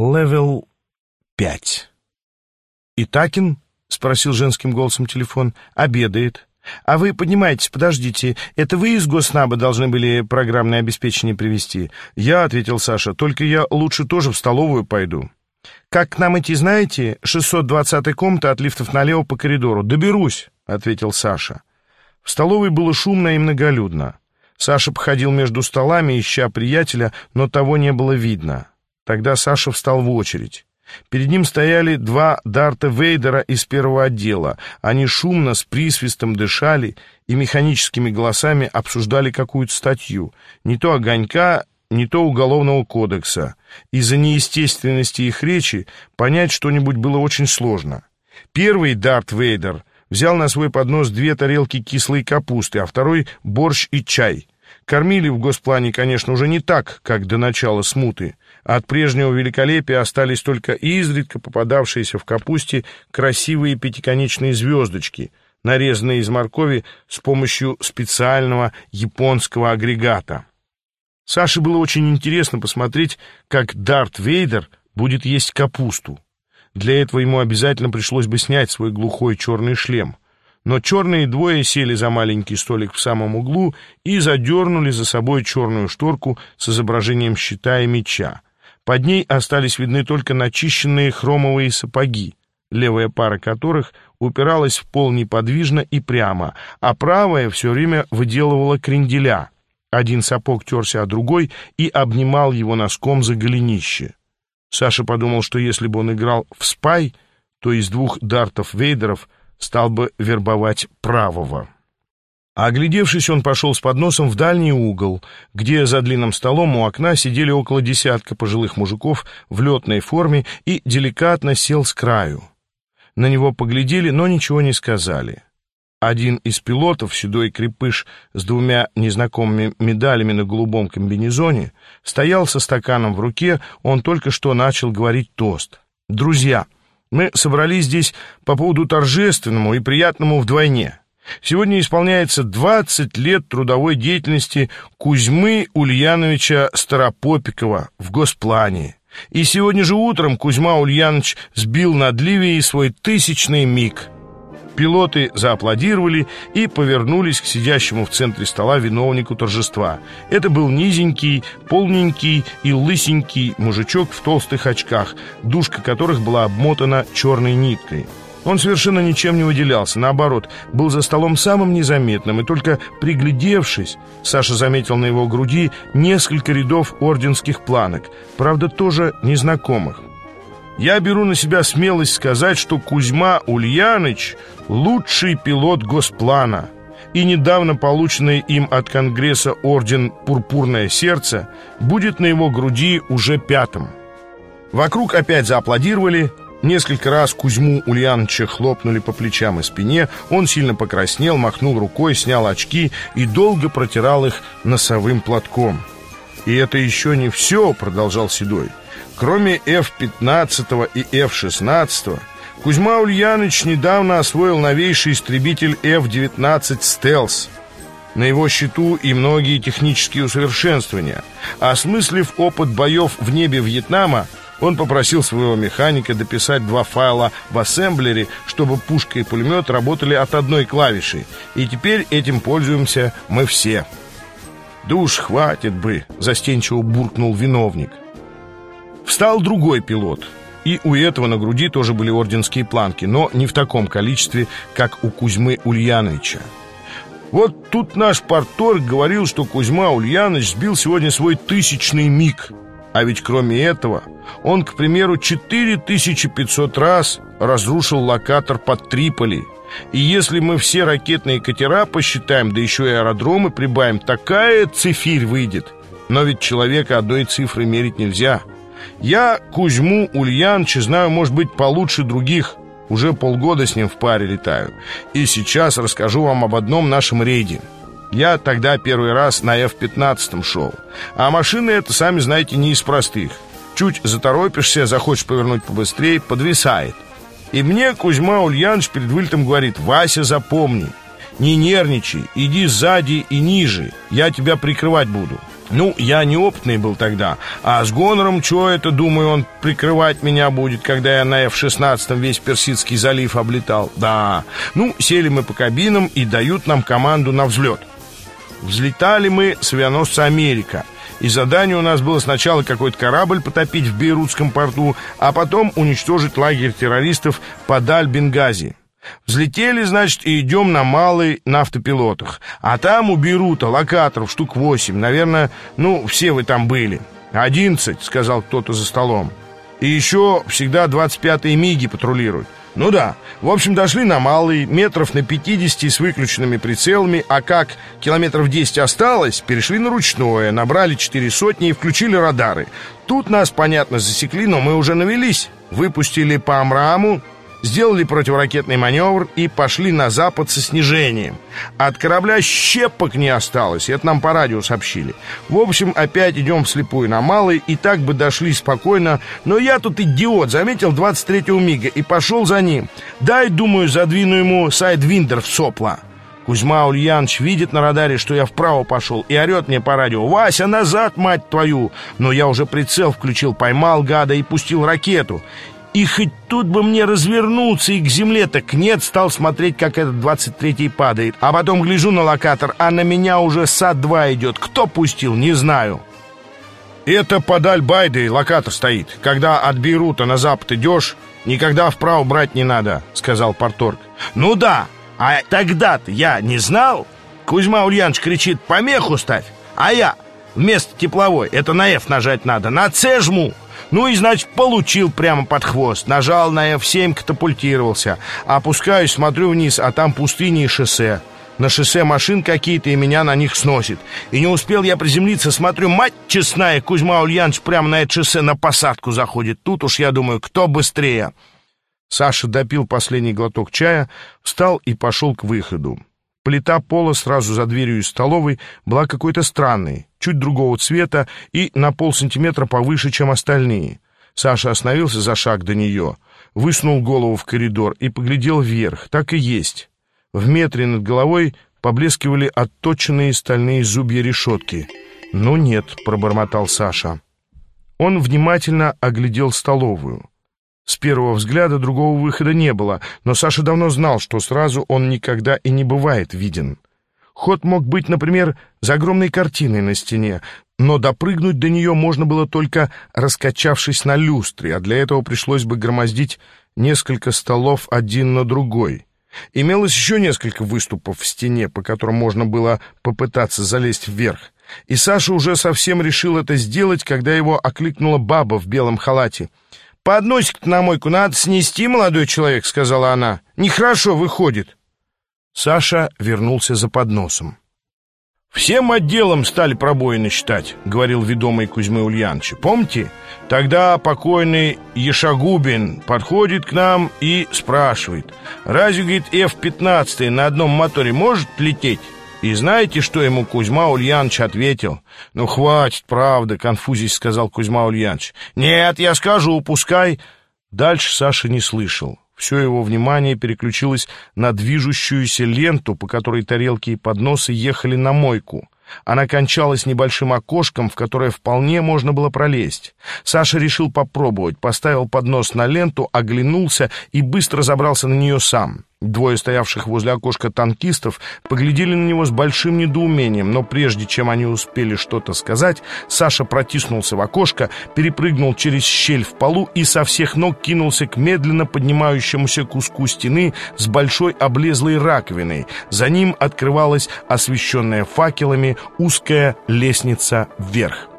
Левел пять. «Итакин?» — спросил женским голосом телефон. «Обедает». «А вы поднимайтесь, подождите. Это вы из Госнаба должны были программное обеспечение привести?» «Я», — ответил Саша, — «только я лучше тоже в столовую пойду». «Как к нам идти, знаете? 620-я комната от лифтов налево по коридору. Доберусь», — ответил Саша. В столовой было шумно и многолюдно. Саша походил между столами, ища приятеля, но того не было видно. Тогда Саша встал в очередь. Перед ним стояли два Дарта Вейдера из первого отдела. Они шумно, с присвистом дышали и механическими голосами обсуждали какую-то статью. Не то огонька, не то уголовного кодекса. Из-за неестественности их речи понять что-нибудь было очень сложно. Первый Дарт Вейдер взял на свой поднос две тарелки кислой капусты, а второй — борщ и чай. Кормили в госплане, конечно, уже не так, как до начала смуты. От прежнего великолепия остались только изредка попадавшиеся в капусте красивые пятиконечные звездочки, нарезанные из моркови с помощью специального японского агрегата. Саше было очень интересно посмотреть, как Дарт Вейдер будет есть капусту. Для этого ему обязательно пришлось бы снять свой глухой черный шлем. Но черные двое сели за маленький столик в самом углу и задернули за собой черную шторку с изображением щита и меча. Под ней остались видны только начищенные хромовые сапоги, левая пара которых упиралась в пол неподвижно и прямо, а правая все время выделывала кренделя. Один сапог терся о другой и обнимал его носком за голенище. Саша подумал, что если бы он играл в спай, то из двух дартов Вейдеров стал бы вербовать правого. А оглядевшись, он пошел с подносом в дальний угол, где за длинным столом у окна сидели около десятка пожилых мужиков в летной форме и деликатно сел с краю. На него поглядели, но ничего не сказали. Один из пилотов, седой крепыш с двумя незнакомыми медалями на голубом комбинезоне, стоял со стаканом в руке, он только что начал говорить тост. «Друзья, мы собрались здесь по поводу торжественному и приятному вдвойне». Сегодня исполняется 20 лет трудовой деятельности Кузьмы Ульяновича Старопопикова в Госплане. И сегодня же утром Кузьма Ульянович сбил над Ливией свой тысячный миг. Пилоты зааплодировали и повернулись к сидящему в центре стола виновнику торжества. Это был низенький, полненький и лысенький мужичок в толстых очках, душка которых была обмотана черной ниткой. Он совершенно ничем не выделялся, наоборот, был за столом самым незаметным, и только приглядевшись, Саша заметил на его груди несколько рядов орденских планок, правда, тоже незнакомых. Я беру на себя смелость сказать, что Кузьма Ульяныч — лучший пилот Госплана, и недавно полученный им от Конгресса орден «Пурпурное сердце» будет на его груди уже пятым. Вокруг опять зааплодировали, Несколько раз Кузьму Ульяновича хлопнули по плечам и спине, он сильно покраснел, махнул рукой, снял очки и долго протирал их носовым платком. «И это еще не все», — продолжал Седой. «Кроме F-15 и F-16, Кузьма Ульянович недавно освоил новейший истребитель F-19 «Стелс». На его счету и многие технические усовершенствования. Осмыслив опыт боев в небе Вьетнама, он попросил своего механика дописать два файла в ассемблере, чтобы пушка и пулемет работали от одной клавиши. И теперь этим пользуемся мы все. «Да уж хватит бы!» — застенчиво буркнул виновник. Встал другой пилот. И у этого на груди тоже были орденские планки, но не в таком количестве, как у Кузьмы Ульяновича. Вот тут наш порторг говорил, что Кузьма Ульянович сбил сегодня свой тысячный миг. А ведь кроме этого, он, к примеру, 4500 раз разрушил локатор под Триполи. И если мы все ракетные катера посчитаем, да еще и аэродромы прибавим, такая цифирь выйдет. Но ведь человека одной цифры мерить нельзя. Я Кузьму Ульяновича знаю, может быть, получше других. Уже полгода с ним в паре летаю. И сейчас расскажу вам об одном нашем рейде. Я тогда первый раз на F-15 шел. А машины это, сами знаете, не из простых. Чуть заторопишься, захочешь повернуть побыстрее, подвисает. И мне Кузьма Ульянович перед вылетом говорит, «Вася, запомни, не нервничай, иди сзади и ниже, я тебя прикрывать буду». Ну, я неопытный был тогда, а с гонором, что это, думаю, он прикрывать меня будет, когда я на F-16 весь Персидский залив облетал. Да, ну, сели мы по кабинам и дают нам команду на взлет. Взлетали мы с авианосца «Америка». И задание у нас было сначала какой-то корабль потопить в Бейрутском порту, а потом уничтожить лагерь террористов под Аль-Бенгази. Взлетели, значит, и идем на малый на автопилотах. А там у Бейрута локаторов штук восемь. Наверное, ну, все вы там были. «Одиннадцать», — сказал кто-то за столом. «И еще всегда двадцать пятые миги патрулируют». Ну да, в общем, дошли на малый, метров на 50 с выключенными прицелами, а как километров 10 осталось, перешли на ручное, набрали 4 сотни и включили радары. Тут нас, понятно, засекли, но мы уже навелись. Выпустили по Амраму, сделали противоракетный маневр и пошли на запад со снижением. От корабля щепок не осталось, это нам по радио сообщили. В общем, опять идем вслепую на малый, и так бы дошли спокойно, но я тут идиот, заметил 23-го мига и пошел за ним. Дай, думаю, задвину ему сайдвиндер в сопла. Кузьма Ульянович видит на радаре, что я вправо пошел, и орет мне по радио «Вася, назад, мать твою!» Но я уже прицел включил, поймал гада и пустил ракету. И хоть тут бы мне развернуться и к земле, так нет, стал смотреть, как этот 23-й падает. А потом гляжу на локатор, а на меня уже САД-2 идет. Кто пустил, не знаю. Это под Аль-Байдой локатор стоит. Когда от Бейрута на запад идешь, никогда вправо брать не надо, сказал Порторг. Ну да, а тогда-то я не знал. Кузьма Ульянович кричит, помеху ставь. А я вместо тепловой, это на F нажать надо, на C жму. Ну и, значит, получил прямо под хвост. Нажал на F7, катапультировался. Опускаюсь, смотрю вниз, а там пустыня и шоссе. На шоссе машин какие-то, и меня на них сносит. И не успел я приземлиться, смотрю, мать честная, Кузьма Ульянович прямо на это шоссе на посадку заходит. Тут уж я думаю, кто быстрее. Саша допил последний глоток чая, встал и пошел к выходу. Плита пола сразу за дверью из столовой была какой-то странной, чуть другого цвета и на полсантиметра повыше, чем остальные. Саша остановился за шаг до нее, высунул голову в коридор и поглядел вверх. Так и есть. В метре над головой поблескивали отточенные стальные зубья решетки. «Ну нет», — пробормотал Саша. Он внимательно оглядел столовую. С первого взгляда другого выхода не было, но Саша давно знал, что сразу он никогда и не бывает виден. Ход мог быть, например, за огромной картиной на стене, но допрыгнуть до нее можно было только раскачавшись на люстре, а для этого пришлось бы громоздить несколько столов один на другой. Имелось еще несколько выступов в стене, по которым можно было попытаться залезть вверх. И Саша уже совсем решил это сделать, когда его окликнула баба в белом халате — «Подносик на мойку надо снести, молодой человек», — сказала она. «Нехорошо выходит». Саша вернулся за подносом. «Всем отделом стали пробоины считать», — говорил ведомый Кузьмы Ульяновича. «Помните? Тогда покойный Ешагубин подходит к нам и спрашивает, разве, говорит, F-15 на одном моторе может лететь?» И знаете, что ему Кузьма Ульянович ответил? «Ну, хватит, правда», — конфузись сказал Кузьма Ульянович. «Нет, я скажу, пускай...» Дальше Саша не слышал. Все его внимание переключилось на движущуюся ленту, по которой тарелки и подносы ехали на мойку. Она кончалась небольшим окошком, в которое вполне можно было пролезть. Саша решил попробовать, поставил поднос на ленту, оглянулся и быстро забрался на нее сам. Двое стоявших возле окошка танкистов поглядели на него с большим недоумением, но прежде чем они успели что-то сказать, Саша протиснулся в окошко, перепрыгнул через щель в полу и со всех ног кинулся к медленно поднимающемуся куску стены с большой облезлой раковиной. За ним открывалась освещенная факелами узкая лестница вверх.